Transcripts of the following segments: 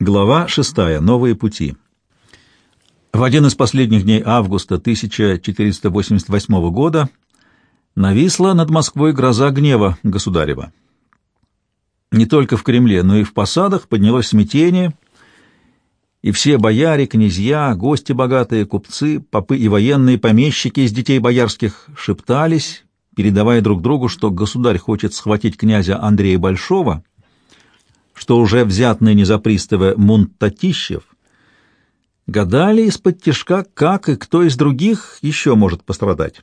Глава 6. Новые пути. В один из последних дней августа 1488 года нависла над Москвой гроза гнева государева. Не только в Кремле, но и в посадах поднялось смятение, и все бояре, князья, гости богатые, купцы, попы и военные помещики из детей боярских шептались, передавая друг другу, что государь хочет схватить князя Андрея Большого — что уже взят ныне за приставы Мунтатищев, гадали из-под тишка, как и кто из других еще может пострадать.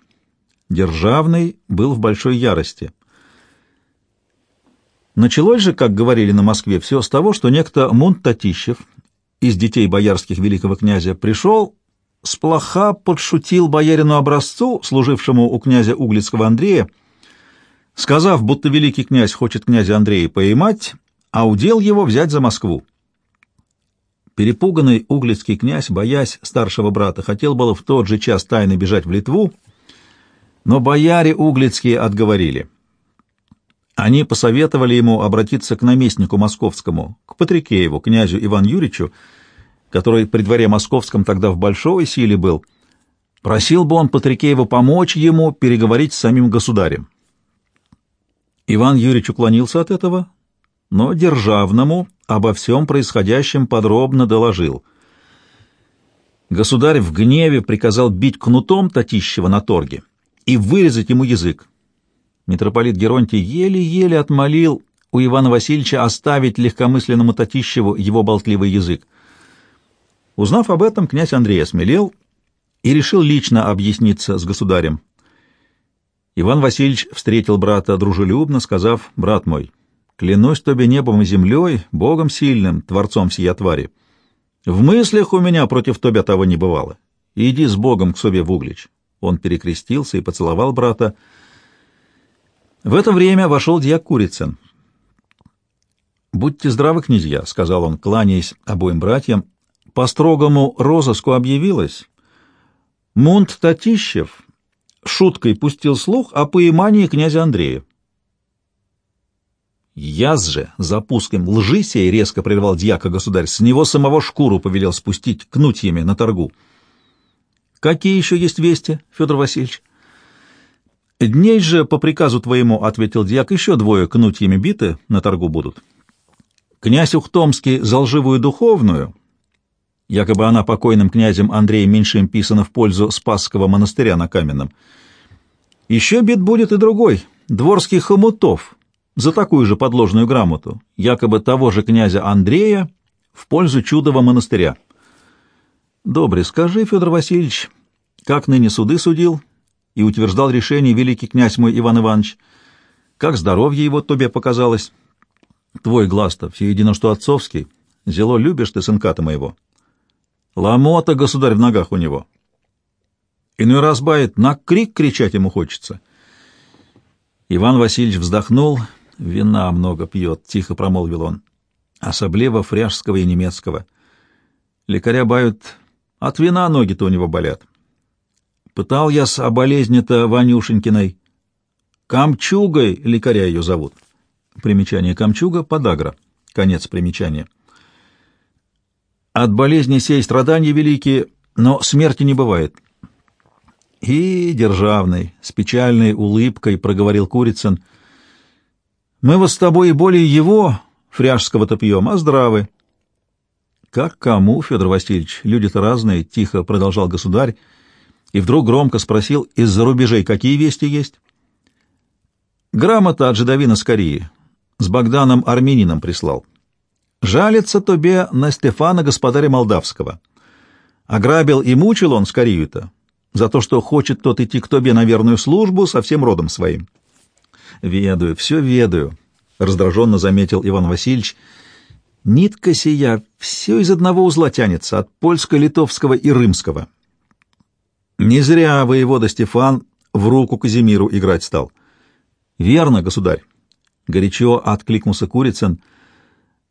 Державный был в большой ярости. Началось же, как говорили на Москве, все с того, что некто Мунтатищев из детей боярских великого князя пришел, сплоха подшутил боярину образцу, служившему у князя Углицкого Андрея, сказав, будто великий князь хочет князя Андрея поймать а удел его взять за Москву. Перепуганный углицкий князь, боясь старшего брата, хотел было в тот же час тайно бежать в Литву, но бояре углицкие отговорили. Они посоветовали ему обратиться к наместнику московскому, к Патрикееву, князю Иван Юричу, который при дворе московском тогда в большой силе был. Просил бы он Патрикеева помочь ему переговорить с самим государем. Иван Юрич уклонился от этого, но Державному обо всем происходящем подробно доложил. Государь в гневе приказал бить кнутом Татищева на торге и вырезать ему язык. Митрополит Геронтий еле-еле отмолил у Ивана Васильевича оставить легкомысленному Татищеву его болтливый язык. Узнав об этом, князь Андрей осмелел и решил лично объясниться с государем. Иван Васильевич встретил брата дружелюбно, сказав, «Брат мой, Клянусь тебе небом и землей, Богом сильным, Творцом сия твари. В мыслях у меня против тебя того не бывало. Иди с Богом к себе в Углич». Он перекрестился и поцеловал брата. В это время вошел дьяк Курицын. «Будьте здравы, князья», — сказал он, кланяясь обоим братьям. «По строгому розыску объявилось. Мунт Татищев шуткой пустил слух о поимании князя Андрея. Яз же, запуском лжи сей резко прервал дьяка государь, с него самого шкуру повелел спустить кнутьями на торгу. Какие еще есть вести, Федор Васильевич? Дней же по приказу твоему, — ответил дьяк, — еще двое кнутьями биты на торгу будут. Князь Ухтомский за лживую духовную, якобы она покойным князем Андреем Меньшим писана в пользу Спасского монастыря на Каменном. Еще бит будет и другой, дворский хомутов, за такую же подложную грамоту, якобы того же князя Андрея, в пользу чудового монастыря. Добре, скажи, Федор Васильевич, как ныне суды судил и утверждал решение великий князь мой Иван Иванович, как здоровье его тебе показалось? Твой глаз-то все едино, что отцовский. Зело любишь ты сынка-то моего. Ломота, государь, в ногах у него. Иной раз бает, на крик кричать ему хочется. Иван Васильевич вздохнул «Вина много пьет», — тихо промолвил он. «Особливо фряжского и немецкого. Лекаря бают, от вина ноги-то у него болят. Пытал я с о болезни-то Ванюшенькиной. Камчугой лекаря ее зовут». Примечание Камчуга — подагра. Конец примечания. От болезни сей страдания великие, но смерти не бывает. И державный, с печальной улыбкой проговорил Курицын — мы вот с тобой и более его, фряжского-то пьем, а здравы. Как кому, Федор Васильевич, люди-то разные, — тихо продолжал государь, и вдруг громко спросил, из-за рубежей какие вести есть? Грамота от жидовина Скории, с Богданом Армянином прислал. Жалится тебе на Стефана, господаря Молдавского. Ограбил и мучил он Скорию-то, за то, что хочет тот идти к тебе на верную службу со всем родом своим. «Ведаю, все ведаю», — раздраженно заметил Иван Васильевич. «Нитка сия все из одного узла тянется, от польско-литовского и рымского». Не зря воевода Стефан в руку Казимиру играть стал. «Верно, государь», — горячо откликнулся Курицын.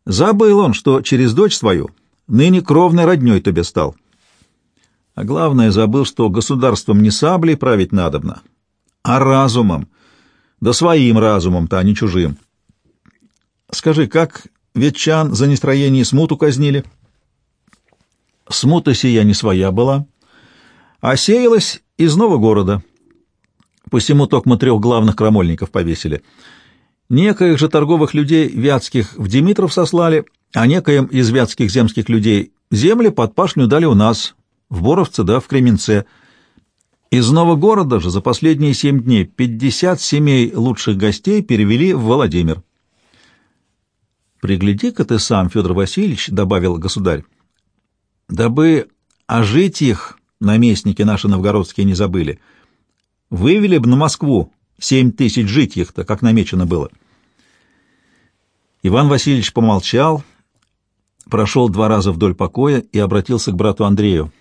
«Забыл он, что через дочь свою ныне кровной родней тебе стал». А главное, забыл, что государством не саблей править надобно, а разумом — да своим разумом-то, а не чужим. Скажи, как ветчан за нестроение смуту казнили. Смута сия не своя была, а сеялась из нового города. Посему токмо трех главных крамольников повесили. Некоих же торговых людей вятских в Димитров сослали, а некоим из вятских земских людей земли под пашню дали у нас, в Боровце да в Кременце. Из нового города же за последние семь дней пятьдесят семей лучших гостей перевели в Владимир. «Пригляди-ка ты сам, Федор Васильевич», — добавил государь, — «дабы ожить их наместники наши новгородские не забыли. Вывели бы на Москву семь тысяч житьих-то, как намечено было». Иван Васильевич помолчал, прошел два раза вдоль покоя и обратился к брату Андрею.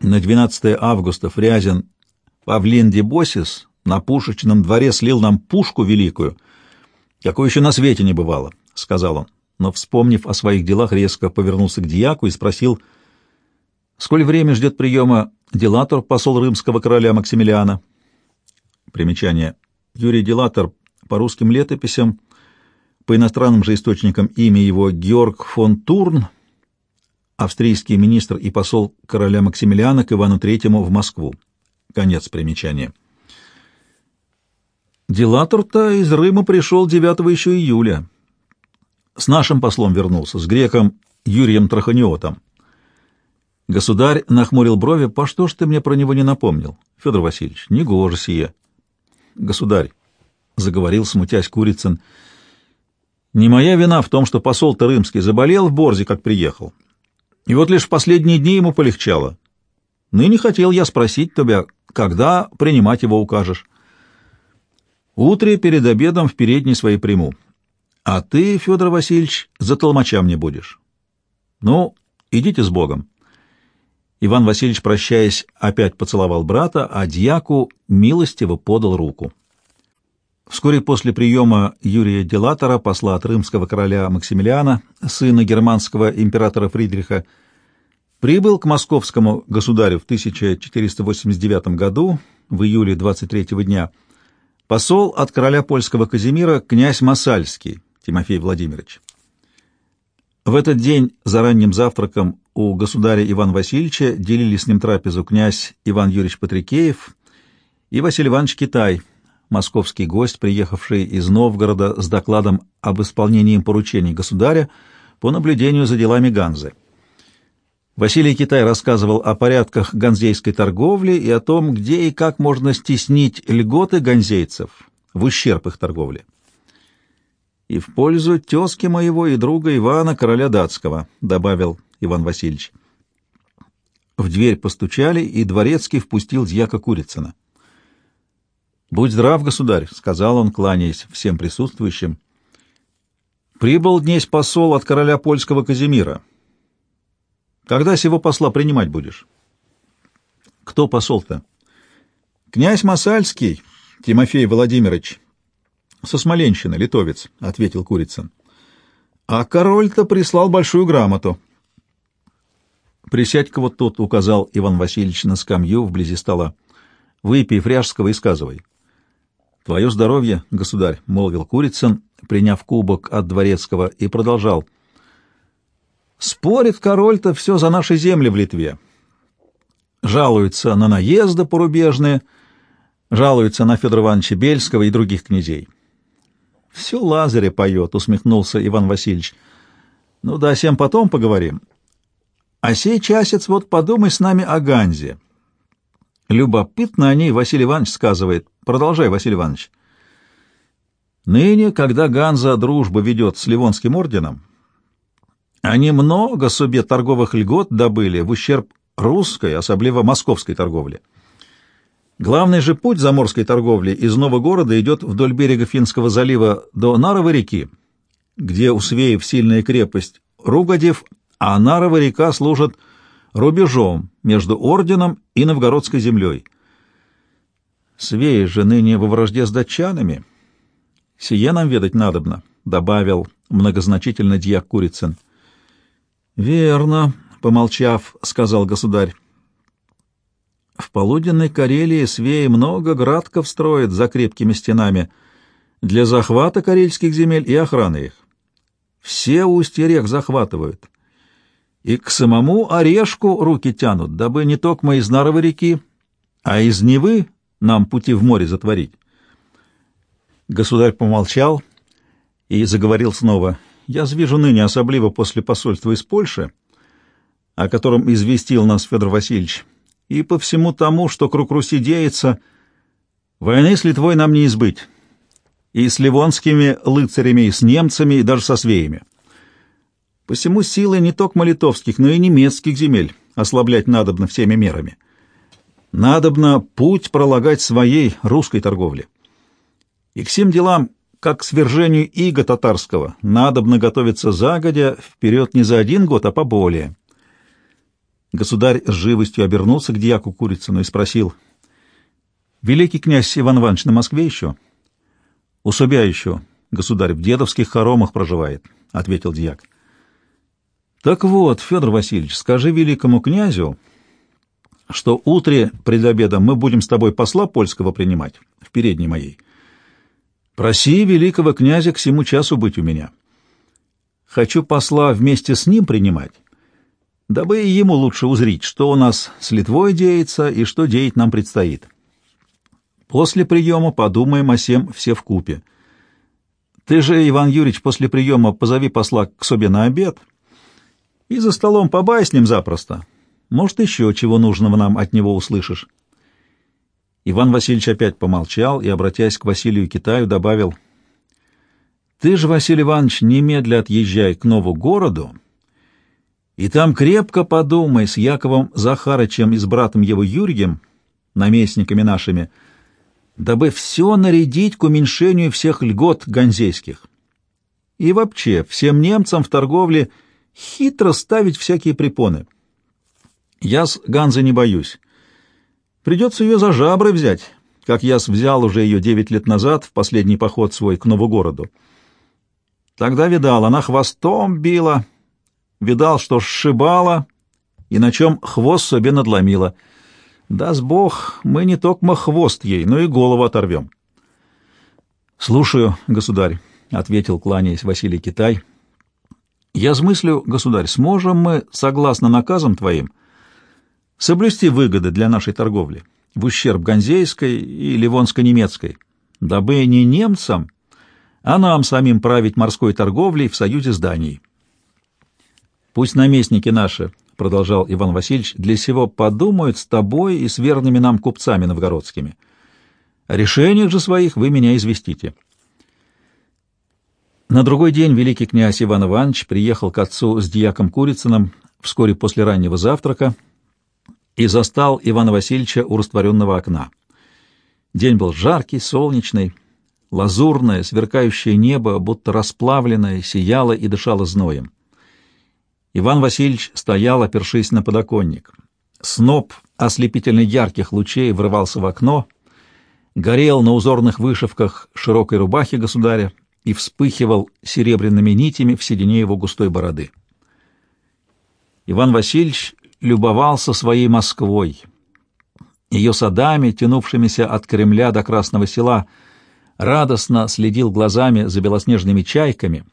На 12 августа Фрязин Павлин Дебосис на пушечном дворе слил нам пушку великую, какой еще на свете не бывало, — сказал он. Но, вспомнив о своих делах, резко повернулся к дьяку и спросил, сколь время ждет приема Делатор, посол римского короля Максимилиана. Примечание. Юрий Делатор по русским летописям — по иностранным же источникам имя его Георг фон Турн, австрийский министр и посол короля Максимилиана к Ивану III в Москву. Конец примечания. Делатор-то из Рима пришел 9 еще июля. С нашим послом вернулся, с греком Юрием Траханиотом. Государь нахмурил брови. «По что ж ты мне про него не напомнил, Федор Васильевич? Негоже сие». «Государь», — заговорил, смутясь Курицын, — не моя вина в том, что посол-то римский заболел в Борзе, как приехал. И вот лишь в последние дни ему полегчало. Ныне хотел я спросить тебя, когда принимать его укажешь. Утре перед обедом в передней своей приму. А ты, Федор Васильевич, за толмача мне будешь. Ну, идите с Богом. Иван Васильевич, прощаясь, опять поцеловал брата, а дьяку милостиво подал руку. Вскоре после приема Юрия Делатора, посла от римского короля Максимилиана, сына германского императора Фридриха, прибыл к московскому государю в 1489 году, в июле 23 дня, посол от короля польского Казимира князь Масальский Тимофей Владимирович. В этот день за ранним завтраком у государя Ивана Васильевича делили с ним трапезу князь Иван Юрьевич Патрикеев и Василий Иванович Китай – московский гость, приехавший из Новгорода с докладом об исполнении им поручений государя по наблюдению за делами Ганзы. Василий Китай рассказывал о порядках ганзейской торговли и о том, где и как можно стеснить льготы ганзейцев в ущерб их торговли. «И в пользу тезки моего и друга Ивана, короля датского», — добавил Иван Васильевич. В дверь постучали, и дворецкий впустил дьяка Курицына. «Будь здрав, государь», — сказал он, кланяясь всем присутствующим. «Прибыл днесь посол от короля польского Казимира. Когда сего посла принимать будешь?» «Кто посол-то?» «Князь Масальский, Тимофей Владимирович, со Смоленщины, литовец», — ответил Курицын. «А король-то прислал большую грамоту». «Присядь-ка вот тут», — указал Иван Васильевич на скамью вблизи стола. «Выпей фряжского и сказывай». — Твое здоровье, государь, — молвил Курицын, приняв кубок от дворецкого, и продолжал. — Спорит король-то все за наши земли в Литве. Жалуется на наезды порубежные, жалуется на Федора Ивановича Бельского и других князей. — Все Лазаря поет, — усмехнулся Иван Васильевич. — Ну да, всем потом поговорим. А сей часец вот подумай с нами о Ганзе. Любопытно о ней Василий Иванович сказывает. Продолжай, Василий Иванович. Ныне, когда Ганза дружбу ведет с Ливонским орденом, они много себе торговых льгот добыли в ущерб русской, особливо московской торговле. Главный же путь заморской торговли из Нового города идет вдоль берега Финского залива до Наровой реки, где у свеев сильная крепость Ругодев, а Нарова река служит рубежом между орденом и новгородской землей. Свеи же ныне во вражде с датчанами. Сие нам ведать надобно, — добавил многозначительно дьяк Курицын. — Верно, — помолчав, сказал государь. В полуденной Карелии свеи много градков строят за крепкими стенами для захвата карельских земель и охраны их. все устья рек захватывают. И к самому орешку руки тянут, дабы не только из Наровой реки, а из Невы нам пути в море затворить. Государь помолчал и заговорил снова. «Я вижу ныне, особливо после посольства из Польши, о котором известил нас Федор Васильевич, и по всему тому, что круг Руси деется, войны с Литвой нам не избыть, и с ливонскими лыцарями, и с немцами, и даже со свеями. Посему силы не только литовских, но и немецких земель ослаблять надобно всеми мерами. Надобно путь пролагать своей русской торговле. И к всем делам, как к свержению иго татарского, надобно готовиться загодя, вперед не за один год, а поболее. Государь с живостью обернулся к дьяку Курицыну и спросил, «Великий князь Иван Иванович на Москве еще?» «У себя еще, государь, в дедовских хоромах проживает», — ответил дьяк. «Так вот, Федор Васильевич, скажи великому князю, что утре пред обедом мы будем с тобой посла польского принимать, в передней моей. Проси великого князя к всему часу быть у меня. Хочу посла вместе с ним принимать, дабы и ему лучше узрить, что у нас с Литвой деется и что деять нам предстоит. После приема подумаем о сем все в купе. Ты же, Иван Юрьевич, после приема позови посла к себе на обед и за столом побай с ним запросто. Может, еще чего нужного нам от него услышишь. Иван Васильевич опять помолчал и, обратясь к Василию Китаю, добавил, «Ты же, Василий Иванович, немедля отъезжай к нову городу, и там крепко подумай с Яковом Захарычем и с братом его Юрьем, наместниками нашими, дабы все нарядить к уменьшению всех льгот ганзейских. И вообще всем немцам в торговле хитро ставить всякие препоны. Я с Ганзы не боюсь». Придется ее за жабры взять, как я взял уже ее девять лет назад в последний поход свой к Новогороду. Тогда видал, она хвостом била, видал, что сшибала, и на чем хвост себе надломила. Даст Бог, мы не только хвост ей, но и голову оторвем. — Слушаю, государь, — ответил, кланяясь Василий Китай. — Я смыслю, государь, сможем мы, согласно наказам твоим, — соблюсти выгоды для нашей торговли в ущерб ганзейской и ливонско-немецкой, дабы не немцам, а нам самим править морской торговлей в союзе с Данией. Пусть наместники наши, — продолжал Иван Васильевич, — для сего подумают с тобой и с верными нам купцами новгородскими. О решениях же своих вы меня известите. На другой день великий князь Иван Иванович приехал к отцу с дьяком Курицыным вскоре после раннего завтрака — и застал Ивана Васильевича у растворенного окна. День был жаркий, солнечный, лазурное, сверкающее небо, будто расплавленное, сияло и дышало зноем. Иван Васильевич стоял, опершись на подоконник. Сноп ослепительно ярких лучей врывался в окно, горел на узорных вышивках широкой рубахи государя и вспыхивал серебряными нитями в седине его густой бороды. Иван Васильевич любовался своей Москвой, ее садами, тянувшимися от Кремля до Красного села, радостно следил глазами за белоснежными чайками,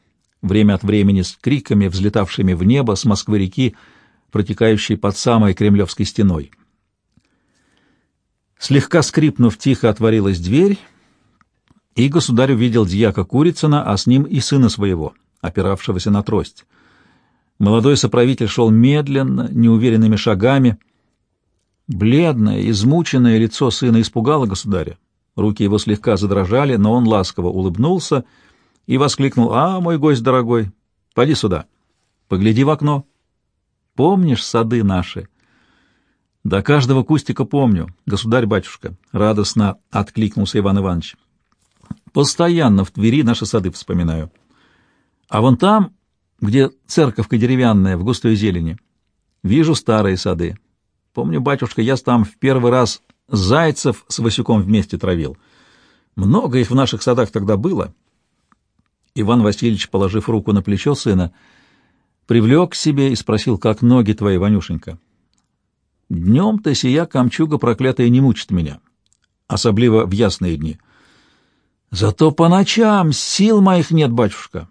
время от времени с криками, взлетавшими в небо с Москвы-реки, протекающей под самой Кремлевской стеной. Слегка скрипнув, тихо отворилась дверь, и государь увидел дьяка Курицына, а с ним и сына своего, опиравшегося на трость. Молодой соправитель шел медленно, неуверенными шагами. Бледное, измученное лицо сына испугало государя. Руки его слегка задрожали, но он ласково улыбнулся и воскликнул, «А, мой гость дорогой, поди сюда, погляди в окно. Помнишь сады наши?» «До каждого кустика помню, государь-батюшка», — радостно откликнулся Иван Иванович. «Постоянно в Твери наши сады вспоминаю. А вон там где церковка деревянная в густой зелени. Вижу старые сады. Помню, батюшка, я там в первый раз зайцев с Васюком вместе травил. Много их в наших садах тогда было. Иван Васильевич, положив руку на плечо сына, привлек к себе и спросил, как ноги твои, Ванюшенька. Днем-то сия камчуга проклятая не мучит меня, особливо в ясные дни. Зато по ночам сил моих нет, батюшка.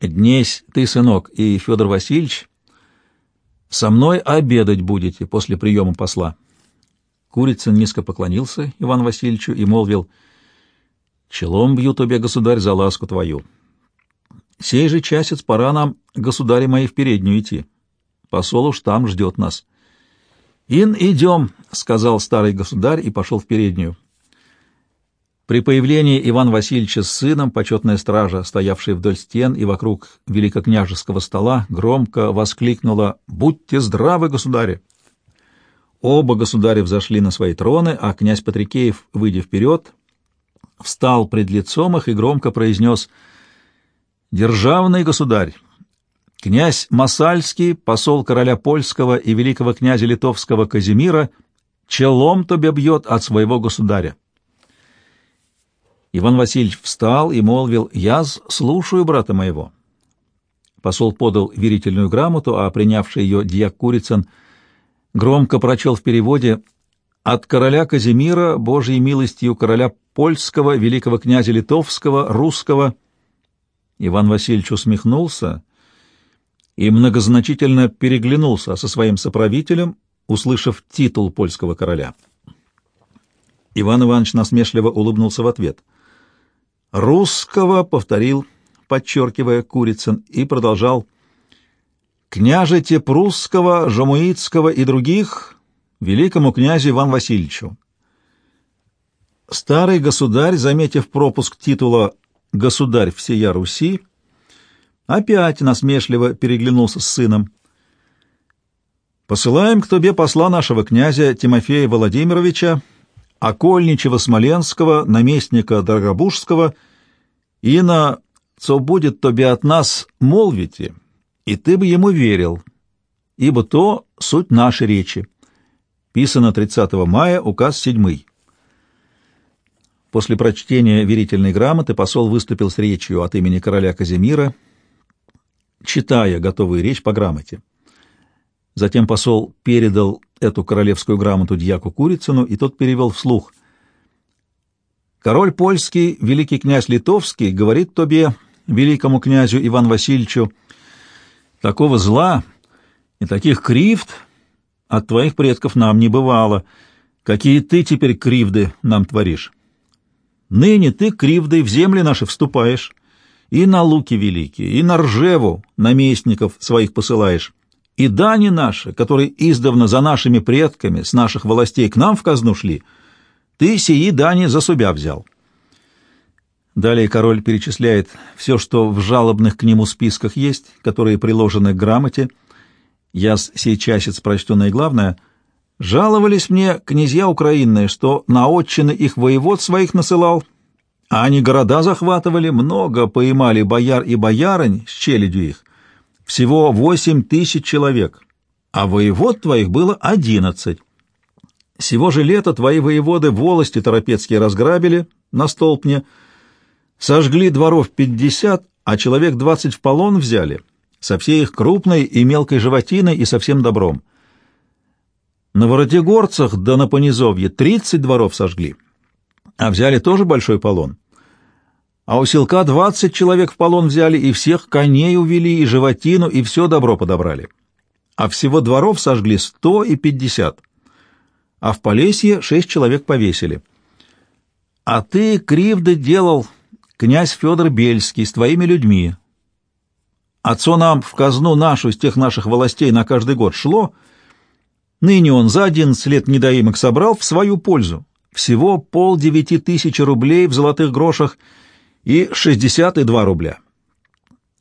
Днесь ты, сынок, и Федор Васильевич со мной обедать будете после приема посла. Курицын низко поклонился Иван Васильевичу и молвил, «Челом бью тебе, государь, за ласку твою. Сей же часец пора нам, государи мои, в переднюю идти. Посол уж там ждет нас». «Ин, идем», — сказал старый государь и пошел в переднюю. При появлении Ивана Васильевича с сыном почетная стража, стоявшая вдоль стен и вокруг великокняжеского стола, громко воскликнула «Будьте здравы, государи!». Оба государя взошли на свои троны, а князь Патрикеев, выйдя вперед, встал пред лицом их и громко произнес «Державный государь, князь Масальский, посол короля польского и великого князя литовского Казимира, челом тебе бьет от своего государя». Иван Васильевич встал и молвил, «Я слушаю брата моего». Посол подал верительную грамоту, а принявший ее дьяк Курицын громко прочел в переводе «От короля Казимира, Божьей милостью короля польского, великого князя литовского, русского». Иван Васильевич усмехнулся и многозначительно переглянулся со своим соправителем, услышав титул польского короля. Иван Иванович насмешливо улыбнулся в ответ — «Русского», — повторил, подчеркивая Курицын, и продолжал, «княжете прусского, жамуитского и других великому князю Иван Васильевичу». Старый государь, заметив пропуск титула «Государь всея Руси», опять насмешливо переглянулся с сыном. «Посылаем к тебе посла нашего князя Тимофея Владимировича, окольничего Смоленского, наместника Драгобужского, и на «Цо будет тобе от нас, молвите, и ты бы ему верил, ибо то суть нашей речи». Писано 30 мая, указ 7. После прочтения верительной грамоты посол выступил с речью от имени короля Казимира, читая готовую речь по грамоте. Затем посол передал эту королевскую грамоту дьяку Курицыну, и тот перевел вслух. «Король польский, великий князь литовский, говорит тебе, великому князю Иван Васильевичу, такого зла и таких кривд от твоих предков нам не бывало, какие ты теперь кривды нам творишь. Ныне ты кривдой в земли наши вступаешь, и на луки великие, и на ржеву наместников своих посылаешь и дани наши, которые издавна за нашими предками с наших властей к нам в казну шли, ты сии дани за себя взял». Далее король перечисляет все, что в жалобных к нему списках есть, которые приложены к грамоте. Я сейчас прочту наиглавное. «Жаловались мне князья украинные, что на отчины их воевод своих насылал, а они города захватывали, много поймали бояр и боярынь с челядью их, всего восемь тысяч человек, а воевод твоих было одиннадцать. Сего же лета твои воеводы волости торопецкие разграбили на столпне, сожгли дворов пятьдесят, а человек двадцать в полон взяли, со всей их крупной и мелкой животиной и со всем добром. На Воротегорцах да на Понизовье тридцать дворов сожгли, а взяли тоже большой полон а у селка двадцать человек в полон взяли, и всех коней увели, и животину, и все добро подобрали. А всего дворов сожгли сто и пятьдесят, а в Полесье шесть человек повесили. А ты кривды делал, князь Федор Бельский, с твоими людьми. Отцу нам в казну нашу с тех наших властей на каждый год шло, ныне он за одиннадцать лет недоимок собрал в свою пользу. Всего пол девяти тысячи рублей в золотых грошах — и 62 рубля.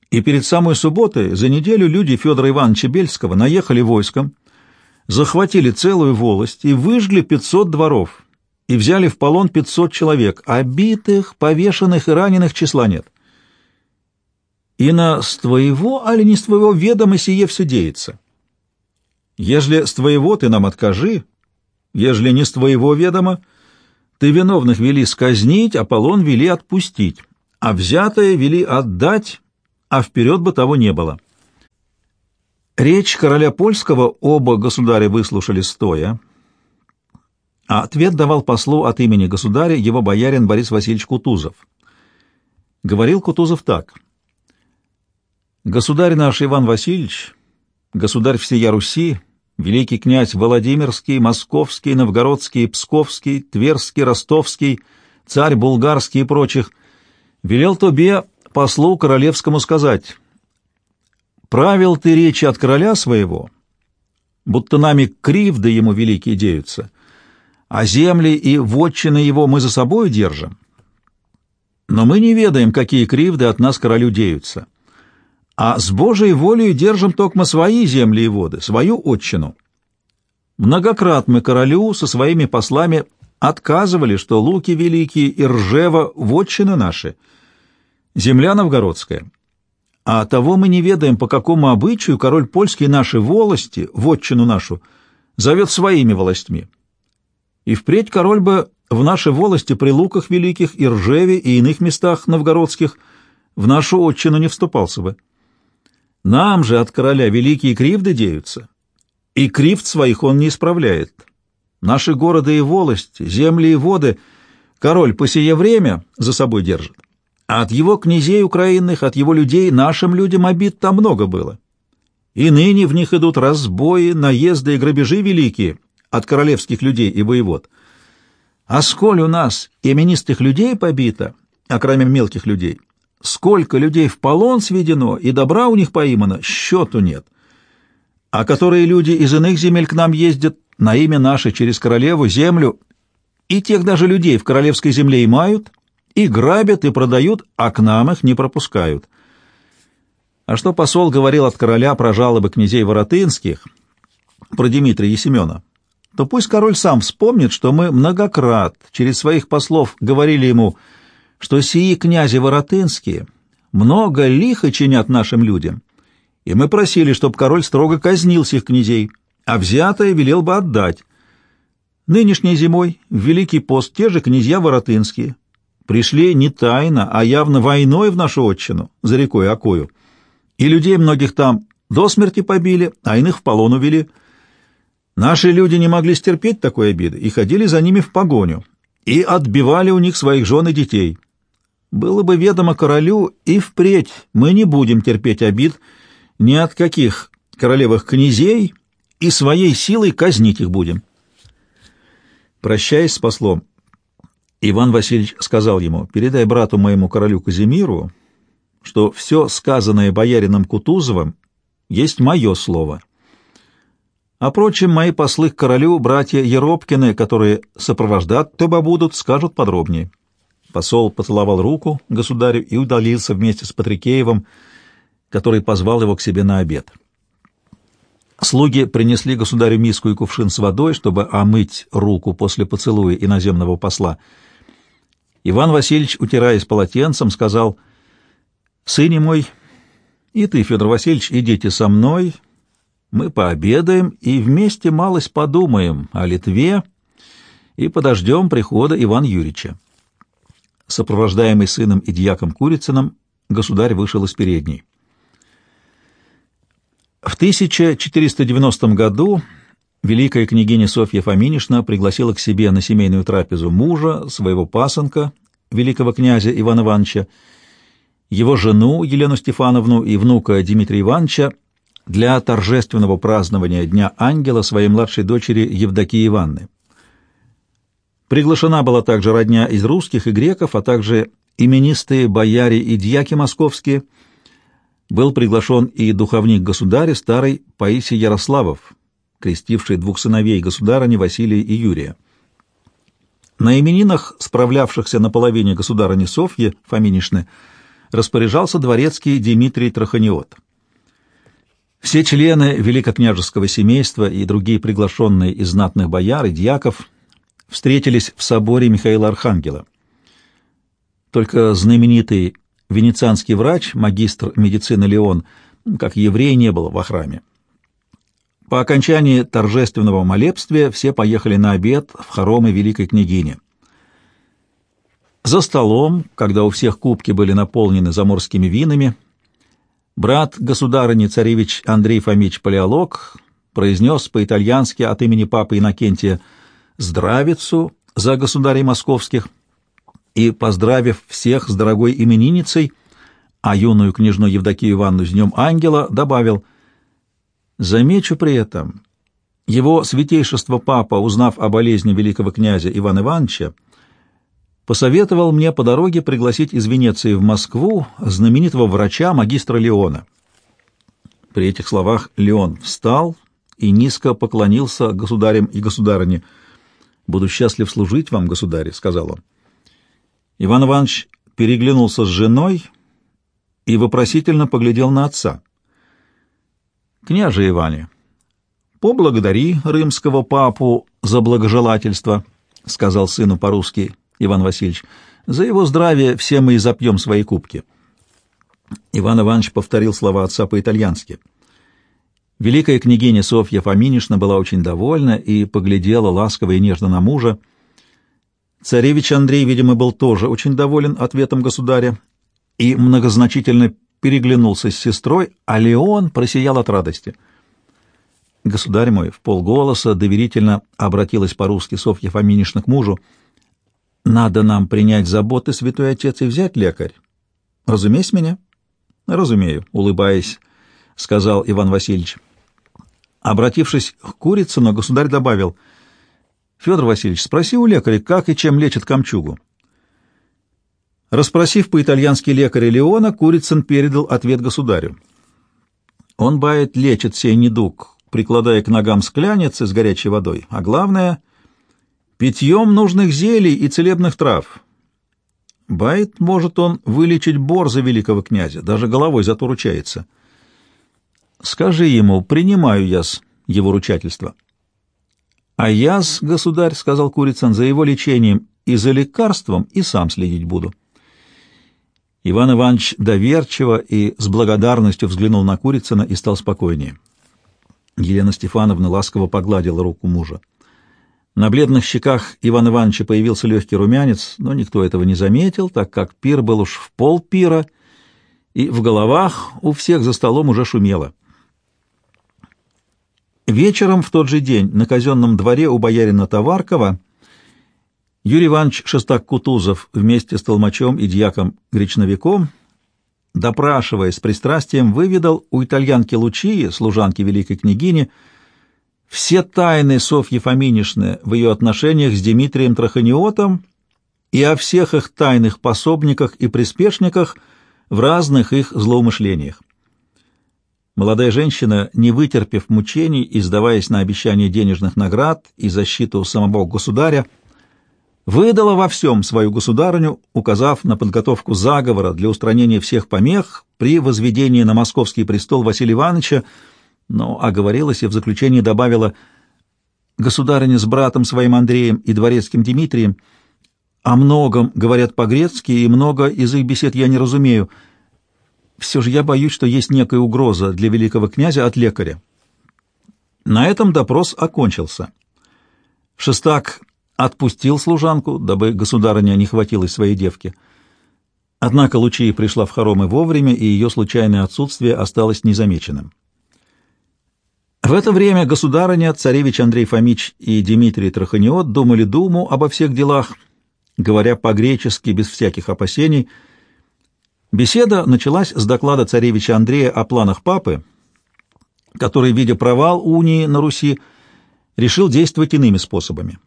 И перед самой субботой за неделю люди Федора Ивановича Бельского наехали войском, захватили целую волость и выжгли 500 дворов, и взяли в полон 500 человек, а повешенных и раненых числа нет. И на с твоего, али не с твоего ведома сие все деется. Ежели с твоего ты нам откажи, ежели не с твоего ведома, ты виновных вели сказнить, а полон вели отпустить а взятое вели отдать, а вперед бы того не было. Речь короля польского оба государя выслушали стоя, а ответ давал послу от имени государя его боярин Борис Васильевич Кутузов. Говорил Кутузов так. Государь наш Иван Васильевич, государь всея Руси, великий князь Владимирский, Московский, Новгородский, Псковский, Тверский, Ростовский, царь Булгарский и прочих, велел тебе, послу королевскому, сказать, «Правил ты речи от короля своего, будто нами кривды ему великие деются, а земли и вотчины его мы за собой держим. Но мы не ведаем, какие кривды от нас королю деются» а с Божией волей держим только свои земли и воды, свою отчину. Многократно мы королю со своими послами отказывали, что луки великие и ржева — вотчины наши, земля новгородская. А того мы не ведаем, по какому обычаю король польский наши волости, вотчину нашу, зовет своими властьми. И впредь король бы в наши волости при луках великих и ржеве и иных местах новгородских в нашу отчину не вступался бы. Нам же от короля великие кривды деются, и кривд своих он не исправляет. Наши города и волости, земли и воды король по сие время за собой держит. А от его князей украинных, от его людей нашим людям обид там много было. И ныне в них идут разбои, наезды и грабежи великие от королевских людей и воевод. А сколь у нас именистых людей побито, а мелких людей, Сколько людей в полон сведено, и добра у них поимано, счету нет. А которые люди из иных земель к нам ездят на имя наше через королеву землю, и тех даже людей в королевской земле и мают, и грабят, и продают, а к нам их не пропускают. А что посол говорил от короля про жалобы князей Воротынских, про Дмитрия и Семена, то пусть король сам вспомнит, что мы многократно через своих послов говорили ему — что сии князи Воротынские много лихо чинят нашим людям, и мы просили, чтобы король строго казнил сих князей, а взятое велел бы отдать. Нынешней зимой в Великий пост те же князья Воротынские пришли не тайно, а явно войной в нашу отчину, за рекой Акою, и людей многих там до смерти побили, а иных в полон увели. Наши люди не могли стерпеть такой обиды и ходили за ними в погоню, и отбивали у них своих жен и детей. Было бы ведомо королю, и впредь мы не будем терпеть обид ни от каких королевых князей и своей силой казнить их будем. Прощаясь с послом, Иван Васильевич сказал ему, «Передай брату моему королю Казимиру, что все сказанное боярином Кутузовым есть мое слово. А прочим, мои послы к королю, братья Еропкины, которые сопровождать тебя будут, скажут подробнее». Посол поцеловал руку государю и удалился вместе с Патрикеевым, который позвал его к себе на обед. Слуги принесли государю миску и кувшин с водой, чтобы омыть руку после поцелуя иноземного посла. Иван Васильевич, утираясь полотенцем, сказал, «Сыне мой, и ты, Федор Васильевич, идите со мной, мы пообедаем и вместе малость подумаем о Литве и подождем прихода Ивана Юрьевича. Сопровождаемый сыном и дьяком Курицыным, государь вышел из передней. В 1490 году великая княгиня Софья Фоминишна пригласила к себе на семейную трапезу мужа, своего пасынка, великого князя Ивана Ивановича, его жену Елену Стефановну и внука Дмитрия Ивановича для торжественного празднования Дня Ангела своей младшей дочери Евдокии Ивановны. Приглашена была также родня из русских и греков, а также именистые бояре и дьяки московские. Был приглашен и духовник государя, старый Паисий Ярославов, крестивший двух сыновей государыни Василия и Юрия. На именинах, справлявшихся на половине государыни Софьи Фоминишны, распоряжался дворецкий Дмитрий Траханиот. Все члены великокняжеского семейства и другие приглашенные из знатных бояр и дьяков встретились в соборе Михаила Архангела. Только знаменитый венецианский врач, магистр медицины Леон, как еврей, не был во храме. По окончании торжественного молебствия все поехали на обед в хоромы великой княгини. За столом, когда у всех кубки были наполнены заморскими винами, брат государыни царевич Андрей Фомич Палеолог произнес по-итальянски от имени папы Иннокентия здравицу за государей московских и, поздравив всех с дорогой именинницей, а юную княжну Евдокию Ивановну с днем ангела добавил «Замечу при этом, его святейшество папа, узнав о болезни великого князя Ивана Ивановича, посоветовал мне по дороге пригласить из Венеции в Москву знаменитого врача магистра Леона. При этих словах Леон встал и низко поклонился государям и государыне. «Буду счастлив служить вам, государи», — сказал он. Иван Иванович переглянулся с женой и вопросительно поглядел на отца. «Княже Иване, поблагодари римского папу за благожелательство», — сказал сыну по-русски Иван Васильевич. «За его здравие все мы и запьем свои кубки». Иван Иванович повторил слова отца по-итальянски. Великая княгиня Софья Фоминишна была очень довольна и поглядела ласково и нежно на мужа. Царевич Андрей, видимо, был тоже очень доволен ответом государя и многозначительно переглянулся с сестрой, а Леон просиял от радости. «Государь мой», — в полголоса доверительно обратилась по-русски Софья Фоминишна к мужу, — «надо нам принять заботы, святой отец, и взять лекарь. Разумеешь меня?» «Разумею», — улыбаясь, — сказал Иван Васильевич. Обратившись к Курицыну, государь добавил, «Федор Васильевич, спроси у лекаря, как и чем лечит камчугу». Распросив по-итальянски лекаря Леона, Курицын передал ответ государю. Он, бает, лечит сей недуг, прикладая к ногам скляницы с горячей водой, а главное — питьем нужных зелий и целебных трав, Байт может он вылечить борза великого князя, даже головой зато ручается. Скажи ему, принимаю яс его ручательство. А яс, государь, — сказал Курицын, — за его лечением и за лекарством и сам следить буду. Иван Иванович доверчиво и с благодарностью взглянул на Курицына и стал спокойнее. Елена Стефановна ласково погладила руку мужа. На бледных щеках Ивана Ивановича появился легкий румянец, но никто этого не заметил, так как пир был уж в пол пира, и в головах у всех за столом уже шумело. Вечером в тот же день на казенном дворе у боярина Товаркова Юрий Иванович Шестак-Кутузов вместе с толмачом и дьяком Гречновиком, допрашивая с пристрастием, выведал у итальянки Лучии, служанки великой княгини, все тайны Софьи Фоминишны в ее отношениях с Дмитрием Траханиотом и о всех их тайных пособниках и приспешниках в разных их злоумышлениях. Молодая женщина, не вытерпев мучений и сдаваясь на обещание денежных наград и защиту самого государя, выдала во всем свою государыню, указав на подготовку заговора для устранения всех помех при возведении на московский престол Василия Ивановича, но оговорилась и в заключении добавила «Государыня с братом своим Андреем и дворецким Дмитрием о многом говорят по-грецки, и много из их бесед я не разумею. Все же я боюсь, что есть некая угроза для великого князя от лекаря». На этом допрос окончился. Шестак отпустил служанку, дабы государыня не хватилась своей девки. Однако Лучия пришла в хоромы вовремя, и ее случайное отсутствие осталось незамеченным. В это время государыня, царевич Андрей Фомич и Дмитрий Траханиот думали думу обо всех делах, говоря по-гречески, без всяких опасений. Беседа началась с доклада царевича Андрея о планах папы, который, видя провал унии на Руси, решил действовать иными способами.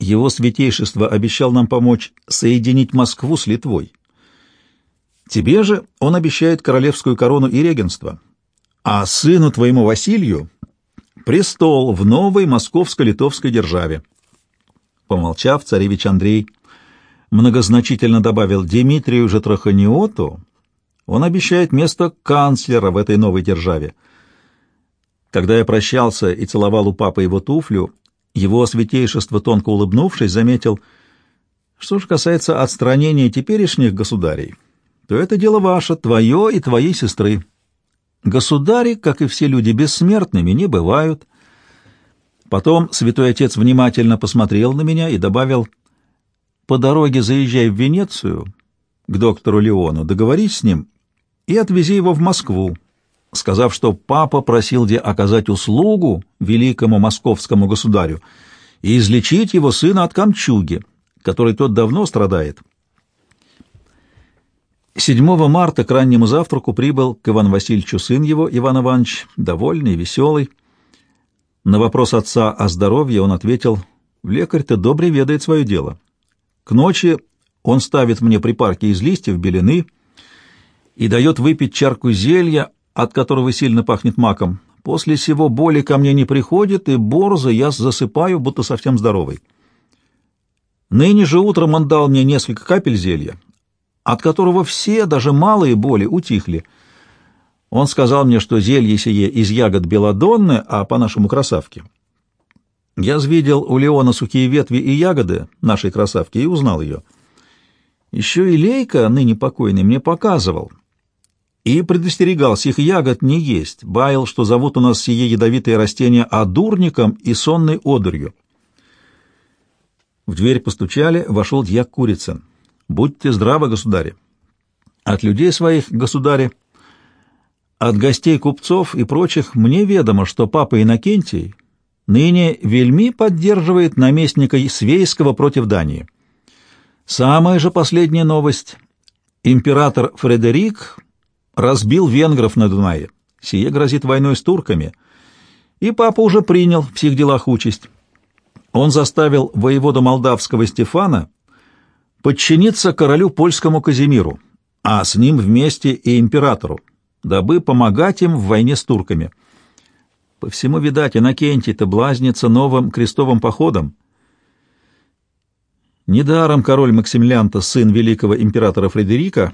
Его святейшество обещал нам помочь соединить Москву с Литвой. Тебе же он обещает королевскую корону и регенство — а сыну твоему Василию престол в новой московско-литовской державе. Помолчав, царевич Андрей многозначительно добавил Дмитрию же Траханиоту, он обещает место канцлера в этой новой державе. Когда я прощался и целовал у папы его туфлю, его святейшество, тонко улыбнувшись, заметил, что же касается отстранения теперешних государей, то это дело ваше, твое и твоей сестры. Государи, как и все люди, бессмертными не бывают. Потом святой отец внимательно посмотрел на меня и добавил, «По дороге заезжай в Венецию к доктору Леону, договорись с ним и отвези его в Москву, сказав, что папа просил где оказать услугу великому московскому государю и излечить его сына от камчуги, который тот давно страдает». 7 марта к раннему завтраку прибыл к Ивану Васильевичу сын его, Иван Иванович, довольный, веселый. На вопрос отца о здоровье он ответил, «Лекарь-то добре ведает свое дело. К ночи он ставит мне припарки из листьев белины и дает выпить чарку зелья, от которого сильно пахнет маком. После сего боли ко мне не приходит, и борзо я засыпаю, будто совсем здоровый. Ныне же утром он дал мне несколько капель зелья, от которого все, даже малые боли, утихли. Он сказал мне, что зелье сие из ягод белодонны, а по-нашему красавки. Я видел у Леона сухие ветви и ягоды нашей красавки и узнал ее. Еще и Лейка, ныне покойный, мне показывал и предостерегал сих ягод не есть, баял, что зовут у нас сие ядовитые растения одурником и сонной одурью. В дверь постучали, вошел дьяк Курицын. Будьте здравы, государи. От людей своих, государи, от гостей купцов и прочих мне ведомо, что папа Иннокентий ныне вельми поддерживает наместника Свейского против Дании. Самая же последняя новость. Император Фредерик разбил венгров на Дунае. Сие грозит войной с турками. И папа уже принял в всех делах участь. Он заставил воевода молдавского Стефана подчиниться королю польскому Казимиру, а с ним вместе и императору, дабы помогать им в войне с турками. По всему, видать, Иннокентий-то блазнится новым крестовым походом. Недаром король Максимилиан-то, сын великого императора Фредерика,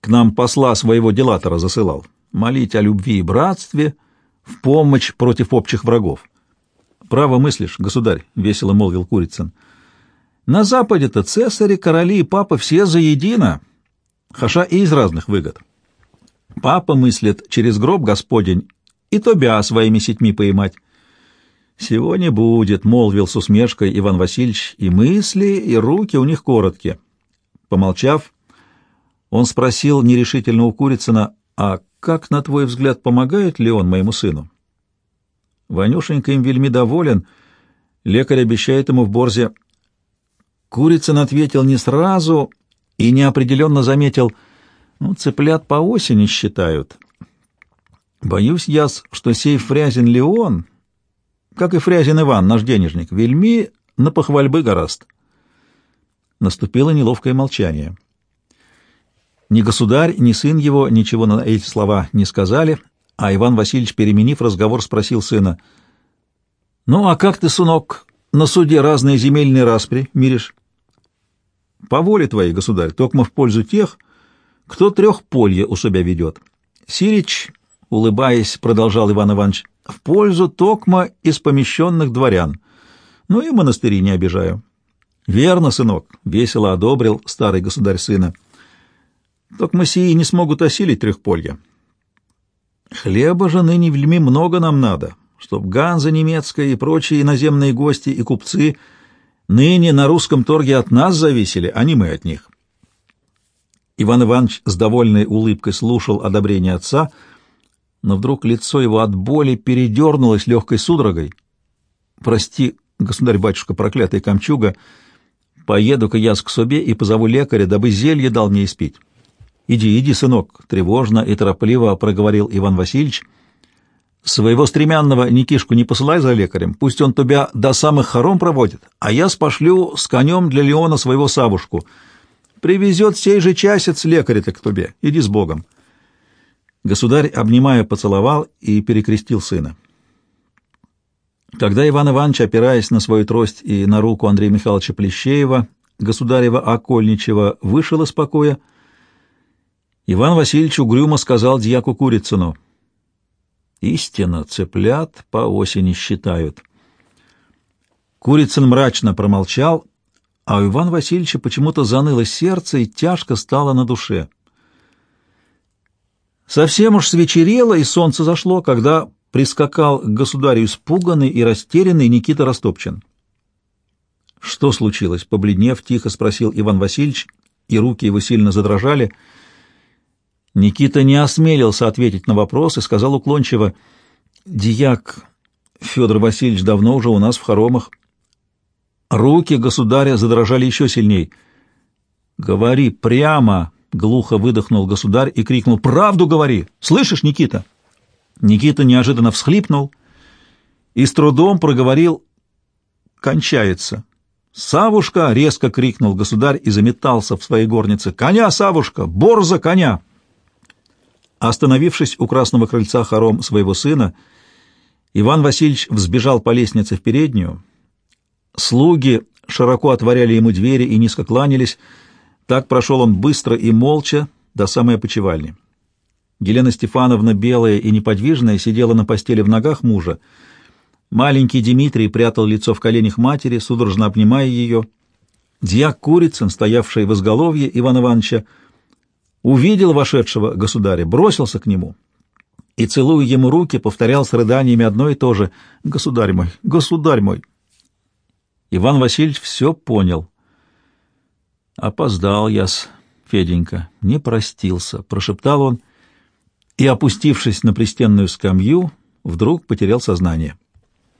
к нам посла своего делатора засылал, молить о любви и братстве в помощь против общих врагов. «Право мыслишь, государь», — весело молвил Курицын. На Западе-то цесари, короли и папа все заедино, хаша и из разных выгод. Папа мыслит через гроб Господень и тобя своими сетьми поймать. «Всего не будет», — молвил с усмешкой Иван Васильевич, и мысли, и руки у них короткие. Помолчав, он спросил нерешительно у Курицына, «А как, на твой взгляд, помогает ли он моему сыну?» Ванюшенька им вельми доволен. Лекарь обещает ему в Борзе Курицын ответил не сразу и неопределенно заметил, ну, цыплят по осени считают. Боюсь я, что сей Фрязин Леон, как и Фрязин Иван, наш денежник, вельми на похвальбы гораст. Наступило неловкое молчание. Ни государь, ни сын его ничего на эти слова не сказали, а Иван Васильевич, переменив разговор, спросил сына, «Ну, а как ты, сынок, на суде разные земельные распри миришь?» По воле твоей, государь, токмо в пользу тех, кто трехполье у себя ведет. Сирич, улыбаясь, продолжал Иван Иванович, в пользу токма из помещенных дворян. Ну и монастыри не обижаю. Верно, сынок, весело одобрил старый государь сына. Токма сии не смогут осилить трехполья. Хлеба же ныне в Льме много нам надо, чтоб Ганза немецкая и прочие иноземные гости и купцы — Ныне на русском торге от нас зависели, а не мы от них. Иван Иванович с довольной улыбкой слушал одобрение отца, но вдруг лицо его от боли передернулось легкой судорогой. «Прости, государь-батюшка, проклятый камчуга, поеду-ка я к собе и позову лекаря, дабы зелье дал мне испить». «Иди, иди, сынок», — тревожно и торопливо проговорил Иван Васильевич, — Своего стремянного Никишку не посылай за лекарем, пусть он тебя до самых хором проводит, а я спошлю с конем для Леона своего Савушку. Привезет сей же часец лекаря-то к тебе. Иди с Богом. Государь, обнимая, поцеловал и перекрестил сына. Когда Иван Иванович, опираясь на свою трость и на руку Андрея Михайловича Плещеева, государева Окольничева, вышел из покоя, Иван Васильевич угрюмо сказал дьяку Курицыну — Истинно, цыплят по осени считают. Курицын мрачно промолчал, а у Ивана Васильевича почему-то заныло сердце и тяжко стало на душе. Совсем уж свечерело, и солнце зашло, когда прискакал к государю испуганный и растерянный Никита Растопчин. «Что случилось?» — побледнев, тихо спросил Иван Васильевич, и руки его сильно задрожали — Никита не осмелился ответить на вопрос и сказал уклончиво, «Дьяк Федор Васильевич давно уже у нас в хоромах». Руки государя задрожали еще сильней. «Говори прямо!» Глухо выдохнул государь и крикнул «Правду говори! Слышишь, Никита?» Никита неожиданно всхлипнул и с трудом проговорил «Кончается». «Савушка!» — резко крикнул государь и заметался в своей горнице. «Коня, Савушка! Борза коня!» Остановившись у красного крыльца хором своего сына, Иван Васильевич взбежал по лестнице в переднюю. Слуги широко отворяли ему двери и низко кланялись. Так прошел он быстро и молча до самой опочивальни. Елена Стефановна, белая и неподвижная, сидела на постели в ногах мужа. Маленький Дмитрий прятал лицо в коленях матери, судорожно обнимая ее. Дьяк Курицын, стоявший в изголовье Ивана Ивановича, увидел вошедшего государя, бросился к нему и, целуя ему руки, повторял с рыданиями одно и то же «Государь мой! Государь мой!» Иван Васильевич все понял. «Опоздал я-с, Феденька, не простился», — прошептал он, и, опустившись на пристенную скамью, вдруг потерял сознание.